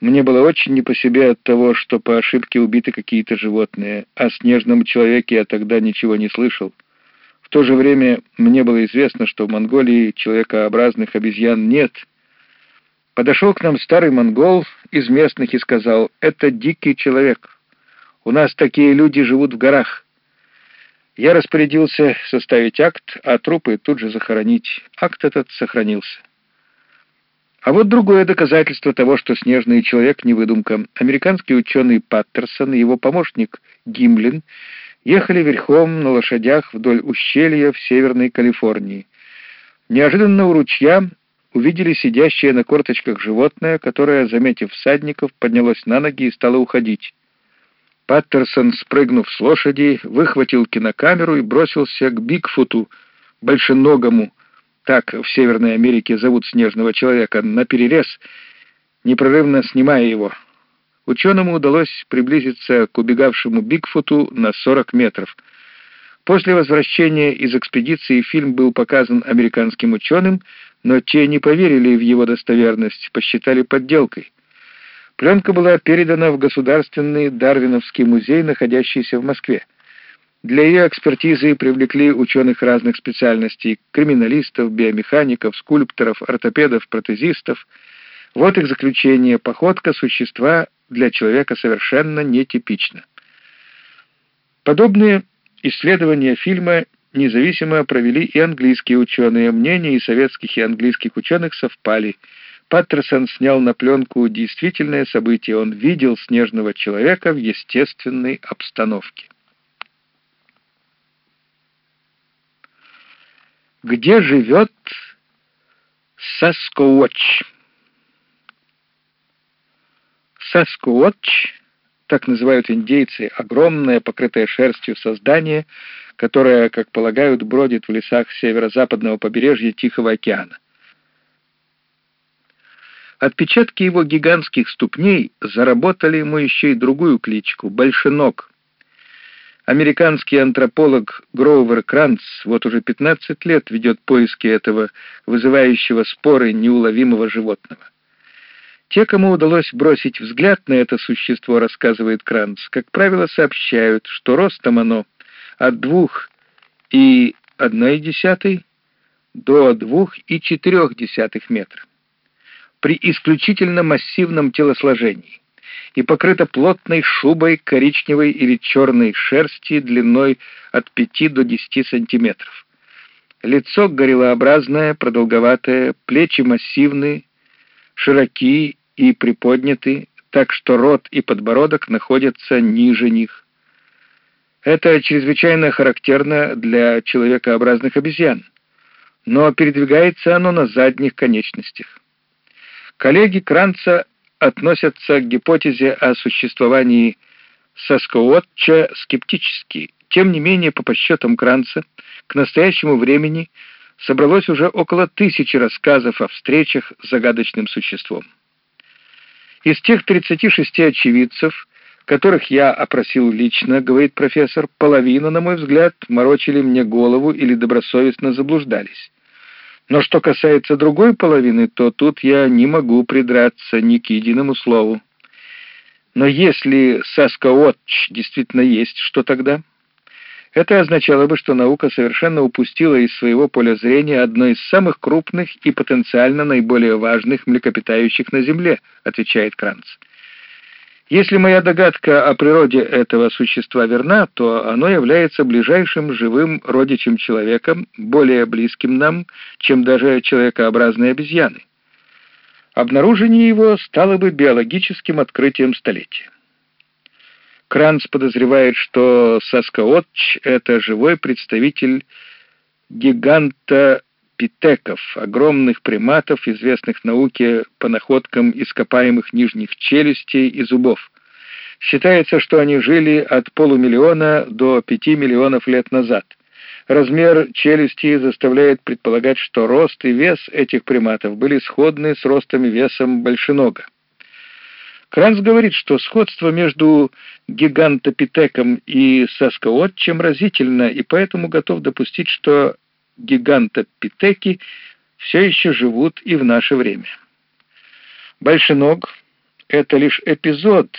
Мне было очень не по себе от того, что по ошибке убиты какие-то животные, о снежном человеке я тогда ничего не слышал. В то же время мне было известно, что в Монголии человекообразных обезьян нет. Подошел к нам старый монгол из местных и сказал, «Это дикий человек. У нас такие люди живут в горах». Я распорядился составить акт, а трупы тут же захоронить. Акт этот сохранился. А вот другое доказательство того, что снежный человек не выдумка. Американский ученый Паттерсон и его помощник Гимлин ехали верхом на лошадях вдоль ущелья в Северной Калифорнии. Неожиданно у ручья увидели сидящее на корточках животное, которое, заметив всадников, поднялось на ноги и стало уходить. Паттерсон, спрыгнув с лошади, выхватил кинокамеру и бросился к Бигфуту, большеногому, так в Северной Америке зовут снежного человека, на перерез, непрерывно снимая его. Ученому удалось приблизиться к убегавшему Бигфуту на 40 метров. После возвращения из экспедиции фильм был показан американским ученым, но те не поверили в его достоверность, посчитали подделкой. Пленка была передана в Государственный Дарвиновский музей, находящийся в Москве. Для ее экспертизы привлекли ученых разных специальностей — криминалистов, биомехаников, скульпторов, ортопедов, протезистов. Вот их заключение. Походка существа для человека совершенно нетипична. Подобные исследования фильма независимо провели и английские ученые. Мнения и советских, и английских ученых совпали. Паттерсон снял на пленку действительное событие. Он видел снежного человека в естественной обстановке. Где живет Саскоуотч. Саскоуотч, так называют индейцы, огромное, покрытое шерстью создание, которое, как полагают, бродит в лесах северо-западного побережья Тихого океана. Отпечатки его гигантских ступней заработали ему еще и другую кличку — Большеног — Американский антрополог Гроувер Кранц вот уже 15 лет ведет поиски этого вызывающего споры неуловимого животного. Те, кому удалось бросить взгляд на это существо, рассказывает Кранц, как правило, сообщают, что ростом оно от двух и одной десятой до двух и четырех десятых метра при исключительно массивном телосложении и покрыта плотной шубой коричневой или черной шерсти длиной от 5 до 10 сантиметров. Лицо горелообразное, продолговатое, плечи массивные, широкие и приподняты, так что рот и подбородок находятся ниже них. Это чрезвычайно характерно для человекообразных обезьян, но передвигается оно на задних конечностях. Коллеги Кранца относятся к гипотезе о существовании Саскоотча скептически. Тем не менее, по подсчетам Кранца, к настоящему времени собралось уже около тысячи рассказов о встречах с загадочным существом. Из тех 36 очевидцев, которых я опросил лично, говорит профессор, половина, на мой взгляд, морочили мне голову или добросовестно заблуждались. Но что касается другой половины, то тут я не могу придраться ни к единому слову. Но если Саскаотч действительно есть, что тогда? Это означало бы, что наука совершенно упустила из своего поля зрения одно из самых крупных и потенциально наиболее важных млекопитающих на Земле, отвечает Кранц. Если моя догадка о природе этого существа верна, то оно является ближайшим живым родичем человека, более близким нам, чем даже человекообразные обезьяны. Обнаружение его стало бы биологическим открытием столетия. Кранц подозревает, что Саскаотч — это живой представитель гиганта питеков, огромных приматов, известных науке по находкам ископаемых нижних челюстей и зубов. Считается, что они жили от полумиллиона до пяти миллионов лет назад. Размер челюсти заставляет предполагать, что рост и вес этих приматов были сходны с ростом и весом большенога. Кранц говорит, что сходство между гигантопитеком и соскоотчем разительно, и поэтому готов допустить, что гигантопитеки все еще живут и в наше время. Большеног это лишь эпизод